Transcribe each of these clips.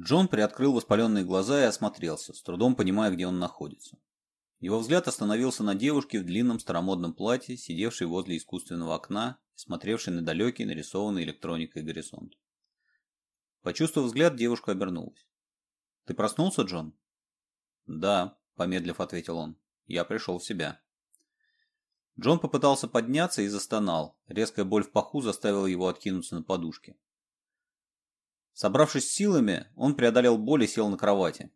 Джон приоткрыл воспаленные глаза и осмотрелся, с трудом понимая, где он находится. Его взгляд остановился на девушке в длинном старомодном платье, сидевшей возле искусственного окна и смотревшей на далекий, нарисованный электроникой горизонт. Почувствовав взгляд, девушка обернулась. «Ты проснулся, Джон?» «Да», — помедлив ответил он. «Я пришел в себя». Джон попытался подняться и застонал. Резкая боль в паху заставила его откинуться на подушке. Собравшись силами, он преодолел боль и сел на кровати.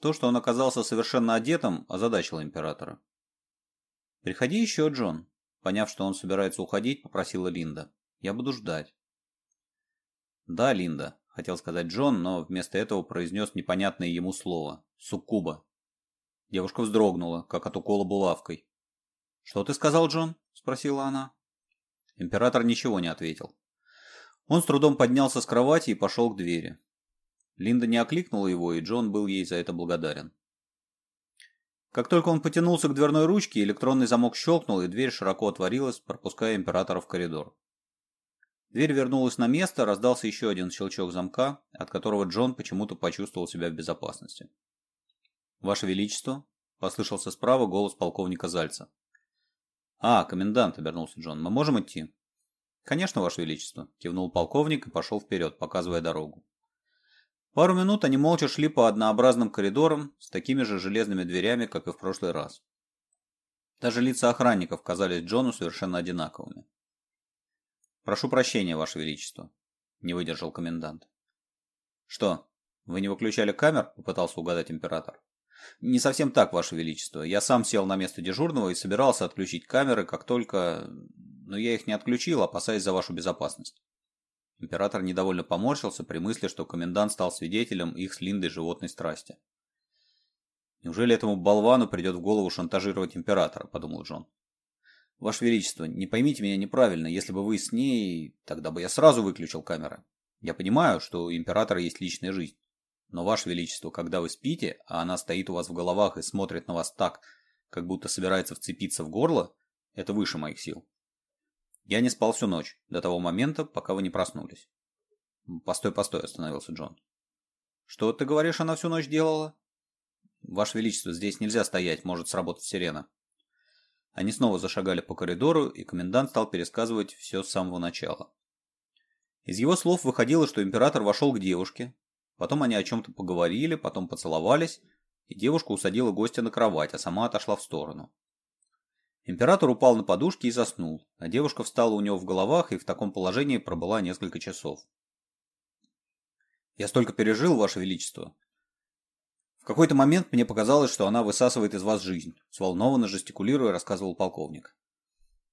То, что он оказался совершенно одетым, озадачило императора. «Приходи еще, Джон», — поняв, что он собирается уходить, попросила Линда. «Я буду ждать». «Да, Линда», — хотел сказать Джон, но вместо этого произнес непонятное ему слово «суккуба». Девушка вздрогнула, как от укола булавкой. «Что ты сказал, Джон?» — спросила она. Император ничего не ответил. Он с трудом поднялся с кровати и пошел к двери. Линда не окликнула его, и Джон был ей за это благодарен. Как только он потянулся к дверной ручке, электронный замок щелкнул, и дверь широко отворилась, пропуская императора в коридор. Дверь вернулась на место, раздался еще один щелчок замка, от которого Джон почему-то почувствовал себя в безопасности. «Ваше Величество!» – послышался справа голос полковника Зальца. «А, комендант!» – обернулся Джон. «Мы можем идти?» «Конечно, Ваше Величество», – кивнул полковник и пошел вперед, показывая дорогу. Пару минут они молча шли по однообразным коридорам с такими же железными дверями, как и в прошлый раз. Даже лица охранников казались Джону совершенно одинаковыми. «Прошу прощения, Ваше Величество», – не выдержал комендант. «Что, вы не выключали камер?» – попытался угадать император. «Не совсем так, Ваше Величество. Я сам сел на место дежурного и собирался отключить камеры, как только но я их не отключил, опасаясь за вашу безопасность. Император недовольно поморщился при мысли, что комендант стал свидетелем их с Линдой животной страсти. «Неужели этому болвану придет в голову шантажировать императора?» – подумал Джон. «Ваше Величество, не поймите меня неправильно, если бы вы с ней, тогда бы я сразу выключил камеры. Я понимаю, что у императора есть личная жизнь. Но, Ваше Величество, когда вы спите, а она стоит у вас в головах и смотрит на вас так, как будто собирается вцепиться в горло, это выше моих сил. Я не спал всю ночь, до того момента, пока вы не проснулись. Постой, постой, остановился Джон. Что ты говоришь, она всю ночь делала? Ваше Величество, здесь нельзя стоять, может сработать сирена. Они снова зашагали по коридору, и комендант стал пересказывать все с самого начала. Из его слов выходило, что император вошел к девушке, потом они о чем-то поговорили, потом поцеловались, и девушка усадила гостя на кровать, а сама отошла в сторону. Император упал на подушки и заснул, а девушка встала у него в головах и в таком положении пробыла несколько часов. «Я столько пережил, Ваше Величество!» «В какой-то момент мне показалось, что она высасывает из вас жизнь», — взволнованно жестикулируя, рассказывал полковник.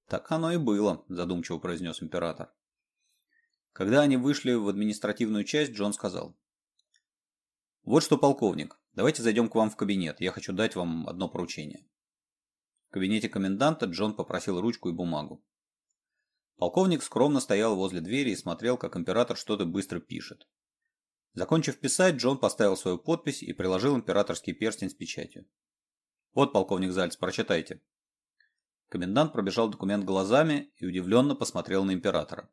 «Так оно и было», — задумчиво произнес император. Когда они вышли в административную часть, Джон сказал. «Вот что, полковник, давайте зайдем к вам в кабинет, я хочу дать вам одно поручение». В кабинете коменданта Джон попросил ручку и бумагу. Полковник скромно стоял возле двери и смотрел, как император что-то быстро пишет. Закончив писать, Джон поставил свою подпись и приложил императорский перстень с печатью. «Вот, полковник Зальц, прочитайте». Комендант пробежал документ глазами и удивленно посмотрел на императора.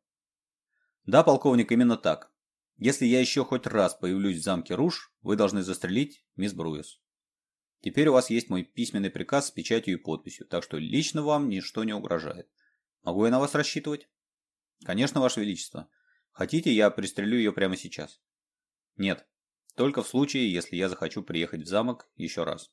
«Да, полковник, именно так. Если я еще хоть раз появлюсь в замке Руш, вы должны застрелить мисс Бруис». Теперь у вас есть мой письменный приказ с печатью и подписью, так что лично вам ничто не угрожает. Могу я на вас рассчитывать? Конечно, Ваше Величество. Хотите, я пристрелю ее прямо сейчас? Нет, только в случае, если я захочу приехать в замок еще раз.